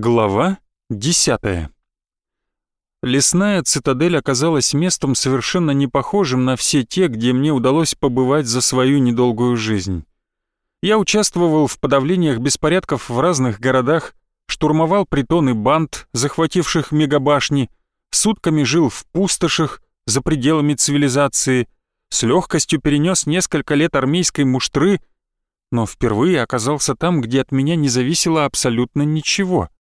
Глава 10 Лесная цитадель оказалась местом совершенно не похожим на все те, где мне удалось побывать за свою недолгую жизнь. Я участвовал в подавлениях беспорядков в разных городах, штурмовал притоны банд, захвативших мегабашни, сутками жил в пустошах, за пределами цивилизации, с легкостью перенес несколько лет армейской муштры, но впервые оказался там, где от меня не зависело абсолютно ничего —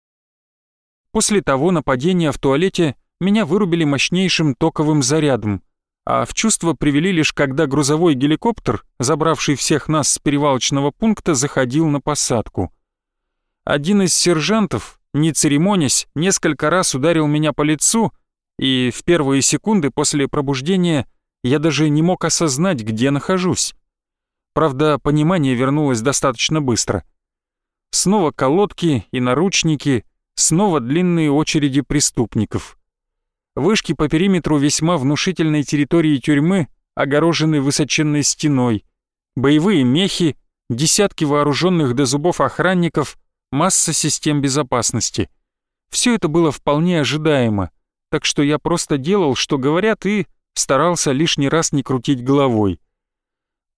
После того нападения в туалете меня вырубили мощнейшим токовым зарядом, а в чувство привели лишь когда грузовой геликоптер, забравший всех нас с перевалочного пункта, заходил на посадку. Один из сержантов, не церемонясь, несколько раз ударил меня по лицу, и в первые секунды после пробуждения я даже не мог осознать, где нахожусь. Правда, понимание вернулось достаточно быстро. Снова колодки и наручники — Снова длинные очереди преступников. Вышки по периметру весьма внушительной территории тюрьмы огорожены высоченной стеной. Боевые мехи, десятки вооруженных до зубов охранников, масса систем безопасности. Все это было вполне ожидаемо, так что я просто делал, что говорят, и старался лишний раз не крутить головой.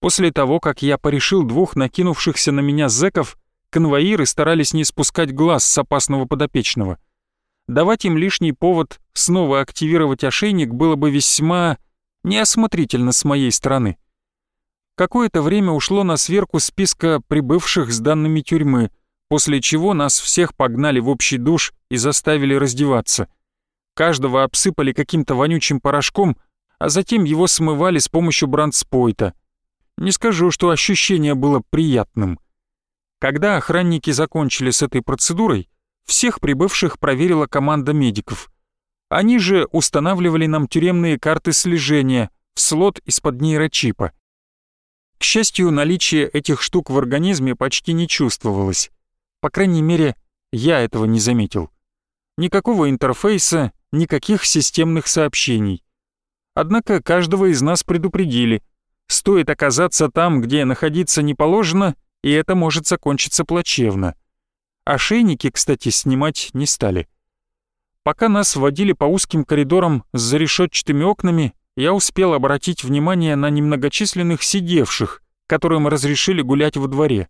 После того, как я порешил двух накинувшихся на меня зэков, конвоиры старались не спускать глаз с опасного подопечного. Давать им лишний повод снова активировать ошейник было бы весьма неосмотрительно с моей стороны. Какое-то время ушло на сверку списка прибывших с данными тюрьмы, после чего нас всех погнали в общий душ и заставили раздеваться. Каждого обсыпали каким-то вонючим порошком, а затем его смывали с помощью брандспойта. Не скажу, что ощущение было приятным. Когда охранники закончили с этой процедурой, всех прибывших проверила команда медиков. Они же устанавливали нам тюремные карты слежения в слот из-под нейрочипа. К счастью, наличие этих штук в организме почти не чувствовалось. По крайней мере, я этого не заметил. Никакого интерфейса, никаких системных сообщений. Однако каждого из нас предупредили. Стоит оказаться там, где находиться не положено, и это может закончиться плачевно. Ошейники, кстати, снимать не стали. Пока нас водили по узким коридорам с зарешетчатыми окнами, я успел обратить внимание на немногочисленных сидевших, которым разрешили гулять во дворе.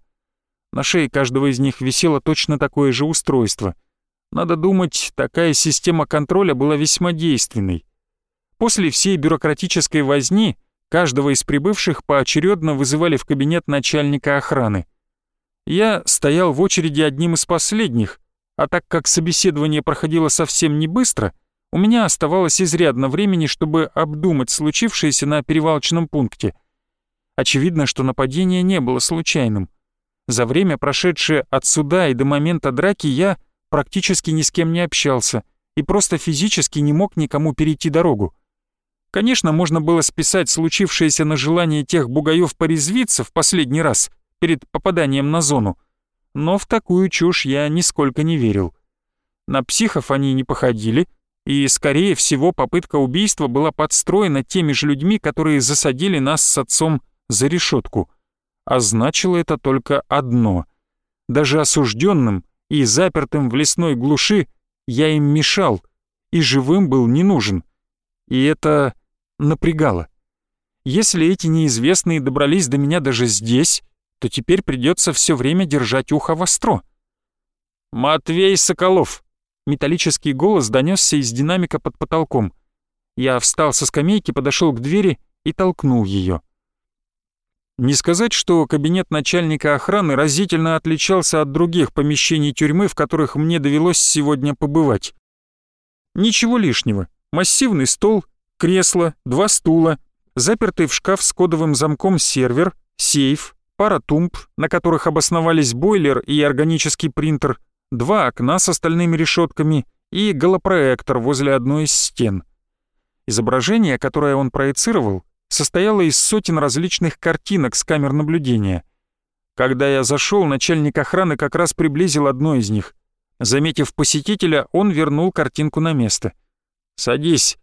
На шее каждого из них висело точно такое же устройство. Надо думать, такая система контроля была весьма действенной. После всей бюрократической возни Каждого из прибывших поочередно вызывали в кабинет начальника охраны. Я стоял в очереди одним из последних, а так как собеседование проходило совсем не быстро, у меня оставалось изрядно времени, чтобы обдумать случившееся на перевалочном пункте. Очевидно, что нападение не было случайным. За время, прошедшее от суда и до момента драки, я практически ни с кем не общался и просто физически не мог никому перейти дорогу. Конечно, можно было списать случившееся на желание тех бугаев порезвиться в последний раз, перед попаданием на зону, но в такую чушь я нисколько не верил. На психов они не походили, и, скорее всего, попытка убийства была подстроена теми же людьми, которые засадили нас с отцом за решетку. А значило это только одно. Даже осужденным и запертым в лесной глуши я им мешал, и живым был не нужен. И это напрягало. Если эти неизвестные добрались до меня даже здесь, то теперь придется все время держать ухо востро. «Матвей Соколов!» Металлический голос донесся из динамика под потолком. Я встал со скамейки, подошел к двери и толкнул ее. Не сказать, что кабинет начальника охраны разительно отличался от других помещений тюрьмы, в которых мне довелось сегодня побывать. Ничего лишнего. Массивный стол, кресло, два стула, запертый в шкаф с кодовым замком сервер, сейф, пара тумб, на которых обосновались бойлер и органический принтер, два окна с остальными решетками и голопроектор возле одной из стен. Изображение, которое он проецировал, состояло из сотен различных картинок с камер наблюдения. Когда я зашел, начальник охраны как раз приблизил одну из них. Заметив посетителя, он вернул картинку на место. «Садись»,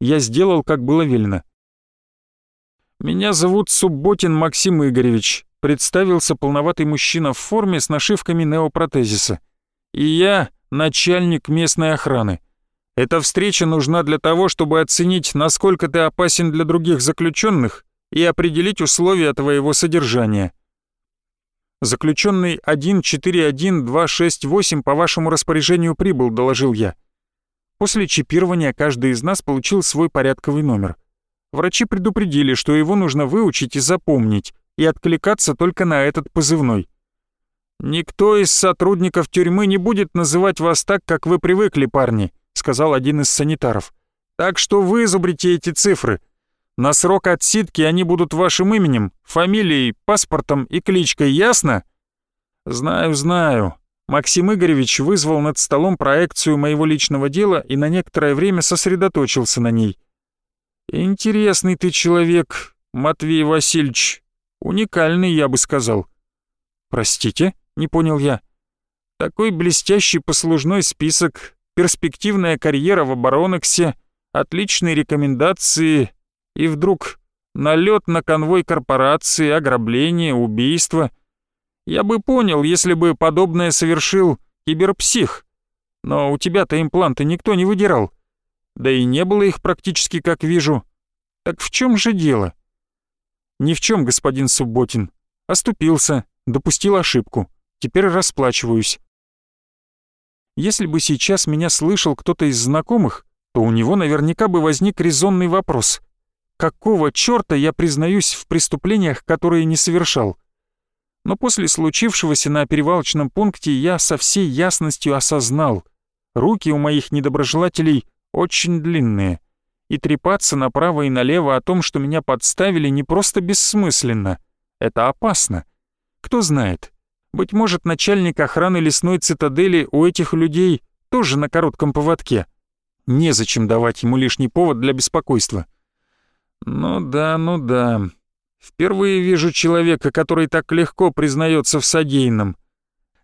я сделал, как было велено. «Меня зовут Субботин Максим Игоревич», представился полноватый мужчина в форме с нашивками неопротезиса. «И я начальник местной охраны. Эта встреча нужна для того, чтобы оценить, насколько ты опасен для других заключенных и определить условия твоего содержания. Заключенный 141268 по вашему распоряжению прибыл, доложил я. После чипирования каждый из нас получил свой порядковый номер. Врачи предупредили, что его нужно выучить и запомнить, и откликаться только на этот позывной. «Никто из сотрудников тюрьмы не будет называть вас так, как вы привыкли, парни», сказал один из санитаров. «Так что вы изобрите эти цифры. На срок отсидки они будут вашим именем, фамилией, паспортом и кличкой, ясно?» «Знаю, знаю». Максим Игоревич вызвал над столом проекцию моего личного дела и на некоторое время сосредоточился на ней. «Интересный ты человек, Матвей Васильевич. Уникальный, я бы сказал». «Простите?» — не понял я. «Такой блестящий послужной список, перспективная карьера в обороноксе, отличные рекомендации и вдруг налет на конвой корпорации, ограбление, убийство. Я бы понял, если бы подобное совершил киберпсих. Но у тебя-то импланты никто не выдирал. Да и не было их практически, как вижу. Так в чем же дело? Ни в чем, господин Субботин. Оступился, допустил ошибку. Теперь расплачиваюсь. Если бы сейчас меня слышал кто-то из знакомых, то у него наверняка бы возник резонный вопрос. Какого чёрта я признаюсь в преступлениях, которые не совершал? Но после случившегося на перевалочном пункте я со всей ясностью осознал. Руки у моих недоброжелателей очень длинные. И трепаться направо и налево о том, что меня подставили, не просто бессмысленно. Это опасно. Кто знает, быть может, начальник охраны лесной цитадели у этих людей тоже на коротком поводке. Незачем давать ему лишний повод для беспокойства. Ну да, ну да. Впервые вижу человека, который так легко признается в содеянном.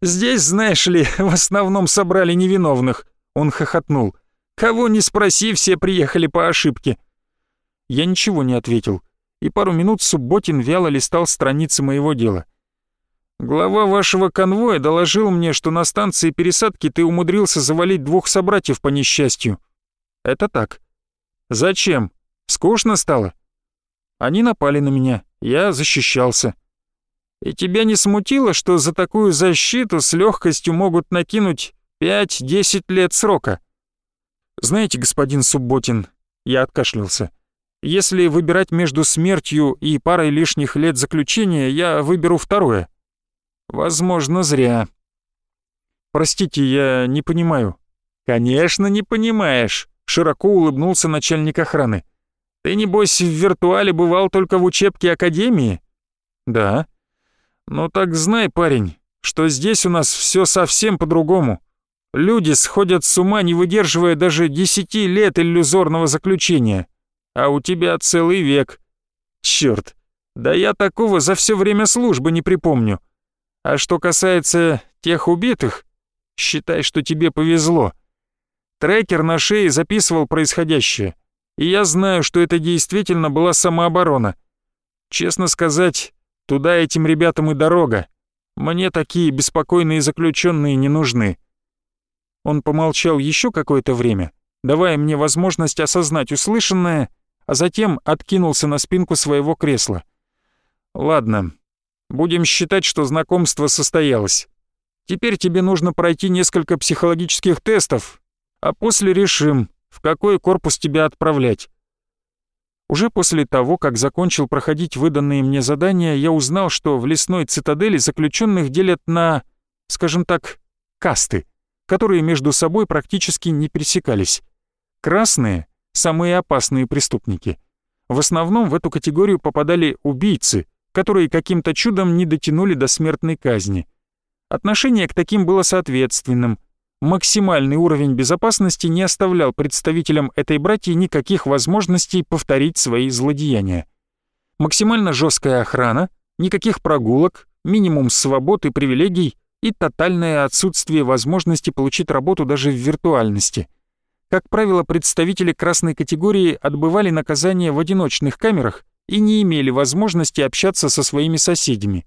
Здесь, знаешь ли, в основном собрали невиновных. Он хохотнул. Кого не спроси, все приехали по ошибке. Я ничего не ответил, и пару минут Субботин вяло листал страницы моего дела. Глава вашего конвоя доложил мне, что на станции пересадки ты умудрился завалить двух собратьев по несчастью. Это так. Зачем? Скучно стало? Они напали на меня, я защищался. И тебя не смутило, что за такую защиту с легкостью могут накинуть 5-10 лет срока? «Знаете, господин Субботин...» Я откашлялся. «Если выбирать между смертью и парой лишних лет заключения, я выберу второе». «Возможно, зря». «Простите, я не понимаю». «Конечно, не понимаешь», — широко улыбнулся начальник охраны. «Ты, небось, в виртуале бывал только в учебке Академии?» «Да». «Ну так знай, парень, что здесь у нас все совсем по-другому. Люди сходят с ума, не выдерживая даже десяти лет иллюзорного заключения. А у тебя целый век. Черт, да я такого за все время службы не припомню. А что касается тех убитых, считай, что тебе повезло. Трекер на шее записывал происходящее, и я знаю, что это действительно была самооборона. Честно сказать, туда этим ребятам и дорога. Мне такие беспокойные заключенные не нужны. Он помолчал еще какое-то время, давая мне возможность осознать услышанное, а затем откинулся на спинку своего кресла. «Ладно, будем считать, что знакомство состоялось. Теперь тебе нужно пройти несколько психологических тестов, а после решим, в какой корпус тебя отправлять». Уже после того, как закончил проходить выданные мне задания, я узнал, что в лесной цитадели заключенных делят на, скажем так, касты — которые между собой практически не пересекались. Красные — самые опасные преступники. В основном в эту категорию попадали убийцы, которые каким-то чудом не дотянули до смертной казни. Отношение к таким было соответственным. Максимальный уровень безопасности не оставлял представителям этой братьи никаких возможностей повторить свои злодеяния. Максимально жесткая охрана, никаких прогулок, минимум свобод и привилегий — и тотальное отсутствие возможности получить работу даже в виртуальности. Как правило, представители красной категории отбывали наказание в одиночных камерах и не имели возможности общаться со своими соседями.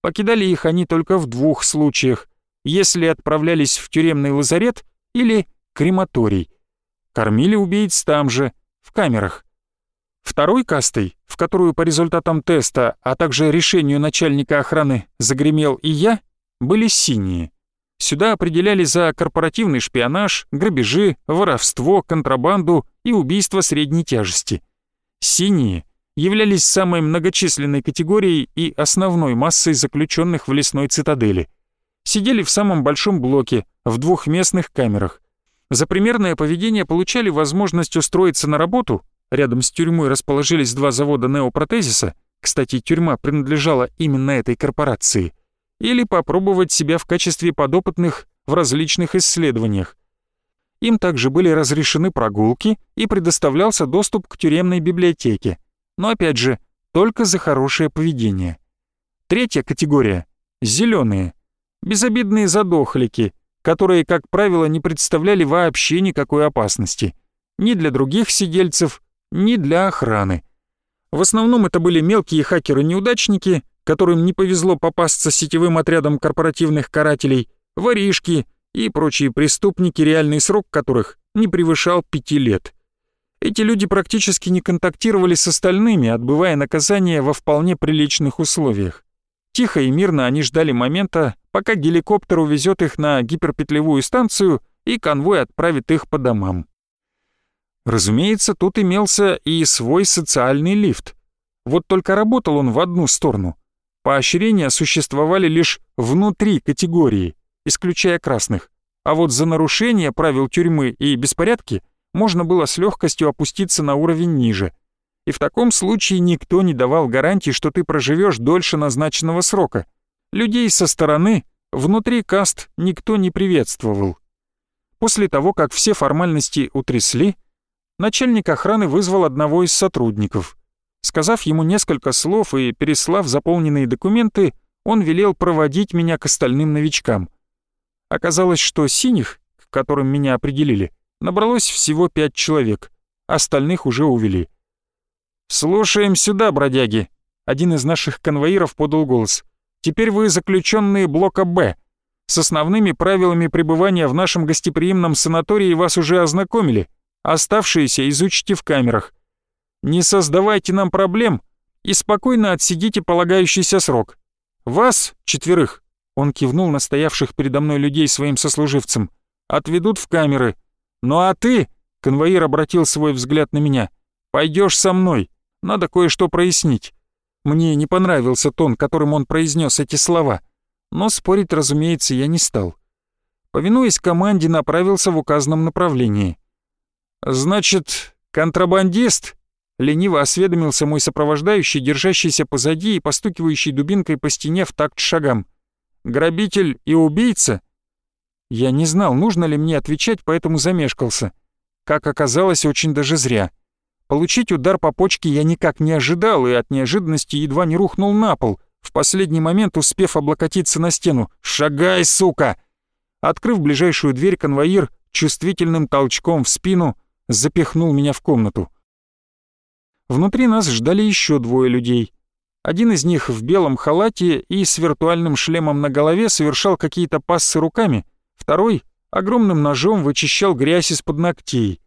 Покидали их они только в двух случаях, если отправлялись в тюремный лазарет или крематорий. Кормили убийц там же, в камерах. Второй кастой, в которую по результатам теста, а также решению начальника охраны загремел и я, были синие. Сюда определяли за корпоративный шпионаж, грабежи, воровство, контрабанду и убийство средней тяжести. Синие являлись самой многочисленной категорией и основной массой заключенных в лесной цитадели. Сидели в самом большом блоке, в двухместных камерах. За примерное поведение получали возможность устроиться на работу, рядом с тюрьмой расположились два завода неопротезиса, кстати, тюрьма принадлежала именно этой корпорации, или попробовать себя в качестве подопытных в различных исследованиях. Им также были разрешены прогулки и предоставлялся доступ к тюремной библиотеке, но опять же, только за хорошее поведение. Третья категория — зеленые, безобидные задохлики, которые, как правило, не представляли вообще никакой опасности. Ни для других сидельцев, ни для охраны. В основном это были мелкие хакеры-неудачники, которым не повезло попасться сетевым отрядом корпоративных карателей, воришки и прочие преступники, реальный срок которых не превышал пяти лет. Эти люди практически не контактировали с остальными, отбывая наказание во вполне приличных условиях. Тихо и мирно они ждали момента, пока геликоптер увезет их на гиперпетлевую станцию и конвой отправит их по домам. Разумеется, тут имелся и свой социальный лифт. Вот только работал он в одну сторону. Поощрения существовали лишь внутри категории, исключая красных. А вот за нарушение правил тюрьмы и беспорядки можно было с легкостью опуститься на уровень ниже. И в таком случае никто не давал гарантии, что ты проживешь дольше назначенного срока. Людей со стороны, внутри каст, никто не приветствовал. После того, как все формальности утрясли, начальник охраны вызвал одного из сотрудников. Сказав ему несколько слов и переслав заполненные документы, он велел проводить меня к остальным новичкам. Оказалось, что синих, к которым меня определили, набралось всего пять человек, остальных уже увели. «Слушаем сюда, бродяги!» Один из наших конвоиров подал голос. «Теперь вы заключенные блока «Б». С основными правилами пребывания в нашем гостеприимном санатории вас уже ознакомили. Оставшиеся изучите в камерах. Не создавайте нам проблем и спокойно отсидите полагающийся срок. Вас, четверых, он кивнул на стоявших передо мной людей своим сослуживцам, отведут в камеры. Ну а ты, конвоир обратил свой взгляд на меня, пойдешь со мной, надо кое-что прояснить. Мне не понравился тон, которым он произнес эти слова, но спорить, разумеется, я не стал. Повинуясь команде, направился в указанном направлении. «Значит, контрабандист?» Лениво осведомился мой сопровождающий, держащийся позади и постукивающий дубинкой по стене в такт шагам. «Грабитель и убийца?» Я не знал, нужно ли мне отвечать, поэтому замешкался. Как оказалось, очень даже зря. Получить удар по почке я никак не ожидал и от неожиданности едва не рухнул на пол, в последний момент успев облокотиться на стену. «Шагай, сука!» Открыв ближайшую дверь, конвоир чувствительным толчком в спину запихнул меня в комнату. Внутри нас ждали еще двое людей. Один из них в белом халате и с виртуальным шлемом на голове совершал какие-то пассы руками, второй огромным ножом вычищал грязь из-под ногтей.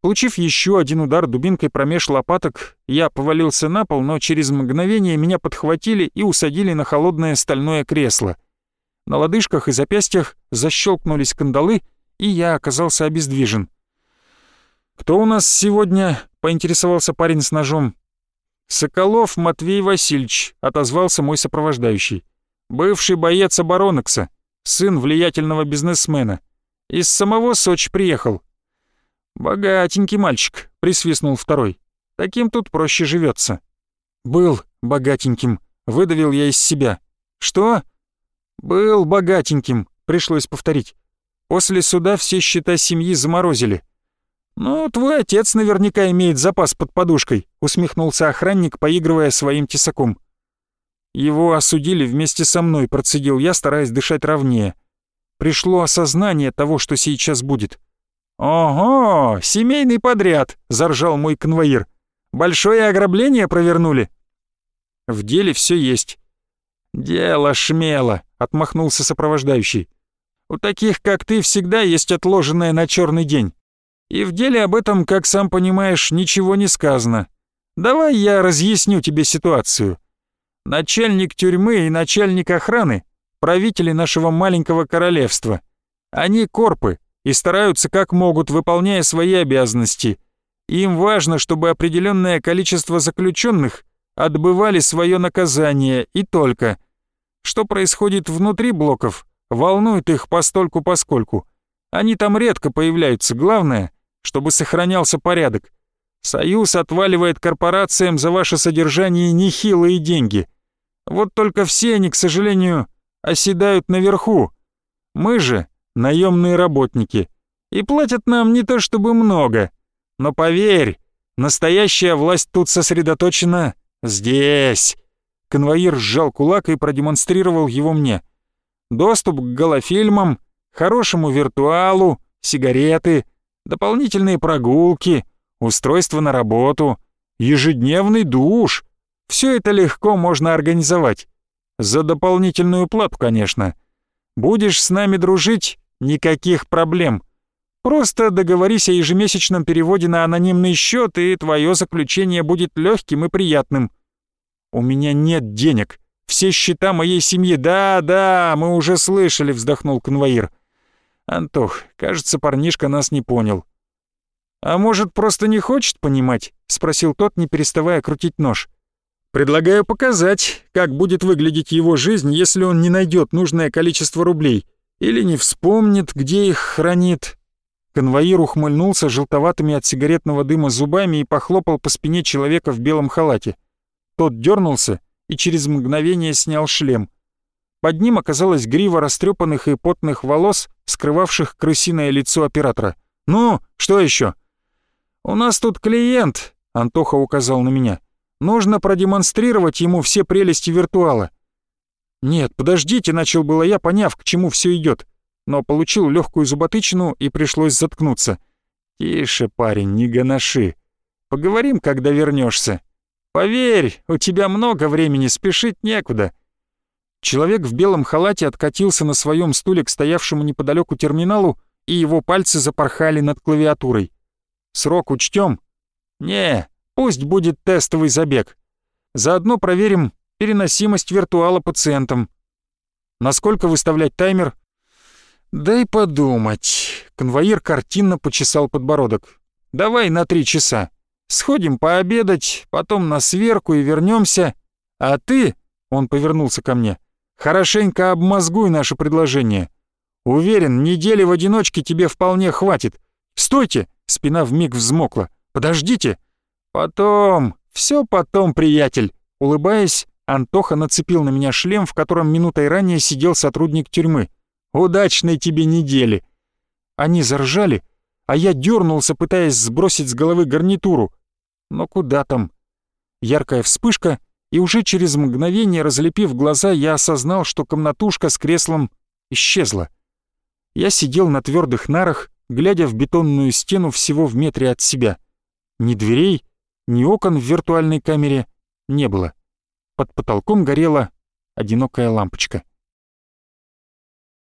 Получив еще один удар дубинкой промеж лопаток, я повалился на пол, но через мгновение меня подхватили и усадили на холодное стальное кресло. На лодыжках и запястьях защелкнулись кандалы, и я оказался обездвижен. «Кто у нас сегодня?» — поинтересовался парень с ножом. «Соколов Матвей Васильевич», — отозвался мой сопровождающий. «Бывший боец оборонокса, сын влиятельного бизнесмена. Из самого Сочи приехал». «Богатенький мальчик», — присвистнул второй. «Таким тут проще живется. «Был богатеньким», — выдавил я из себя. «Что?» «Был богатеньким», — пришлось повторить. «После суда все счета семьи заморозили. «Ну, твой отец наверняка имеет запас под подушкой», — усмехнулся охранник, поигрывая своим тесаком. «Его осудили вместе со мной», — процедил я, стараясь дышать ровнее. Пришло осознание того, что сейчас будет. «Ого, семейный подряд», — заржал мой конвоир. «Большое ограбление провернули?» «В деле все есть». «Дело шмело», — отмахнулся сопровождающий. У таких, как ты, всегда есть отложенное на черный день. И в деле об этом, как сам понимаешь, ничего не сказано. Давай я разъясню тебе ситуацию. Начальник тюрьмы и начальник охраны — правители нашего маленького королевства. Они корпы и стараются как могут, выполняя свои обязанности. Им важно, чтобы определенное количество заключенных отбывали свое наказание и только. Что происходит внутри блоков, волнует их постольку-поскольку. Они там редко появляются, главное, чтобы сохранялся порядок. Союз отваливает корпорациям за ваше содержание нехилые деньги. Вот только все они, к сожалению, оседают наверху. Мы же наемные работники. И платят нам не то чтобы много. Но поверь, настоящая власть тут сосредоточена здесь. Конвоир сжал кулак и продемонстрировал его мне. Доступ к голофильмам, хорошему виртуалу, сигареты, дополнительные прогулки, устройство на работу, ежедневный душ. Все это легко можно организовать. За дополнительную плату, конечно. Будешь с нами дружить, никаких проблем. Просто договорись о ежемесячном переводе на анонимный счет, и твое заключение будет легким и приятным. У меня нет денег. Все счета моей семьи. Да, да, мы уже слышали, вздохнул конвоир. Антох, кажется, парнишка нас не понял. А может, просто не хочет понимать? спросил тот, не переставая крутить нож. Предлагаю показать, как будет выглядеть его жизнь, если он не найдет нужное количество рублей или не вспомнит, где их хранит. Конвоир ухмыльнулся желтоватыми от сигаретного дыма зубами и похлопал по спине человека в белом халате. Тот дернулся и через мгновение снял шлем. Под ним оказалась грива растрепанных и потных волос, скрывавших крысиное лицо оператора. «Ну, что еще? «У нас тут клиент», — Антоха указал на меня. «Нужно продемонстрировать ему все прелести виртуала». «Нет, подождите», — начал было я, поняв, к чему все идет, но получил легкую зуботычину и пришлось заткнуться. «Тише, парень, не гоноши. Поговорим, когда вернешься. Поверь, у тебя много времени, спешить некуда». Человек в белом халате откатился на своем стуле к стоявшему неподалеку терминалу, и его пальцы запорхали над клавиатурой. «Срок учтем?» «Не, пусть будет тестовый забег. Заодно проверим переносимость виртуала пациентам. Насколько выставлять таймер? Дай подумать. Конвоир картинно почесал подбородок. Давай на три часа. Сходим пообедать, потом на сверку и вернемся. А ты, он повернулся ко мне, хорошенько обмозгуй наше предложение. Уверен, недели в одиночке тебе вполне хватит. Стойте! Спина вмиг взмокла. Подождите! Потом, все потом, приятель. Улыбаясь, Антоха нацепил на меня шлем, в котором минутой ранее сидел сотрудник тюрьмы. «Удачной тебе недели!» Они заржали, а я дернулся, пытаясь сбросить с головы гарнитуру. Но куда там? Яркая вспышка, и уже через мгновение, разлепив глаза, я осознал, что комнатушка с креслом исчезла. Я сидел на твердых нарах, глядя в бетонную стену всего в метре от себя. Ни дверей, ни окон в виртуальной камере не было. Под потолком горела одинокая лампочка.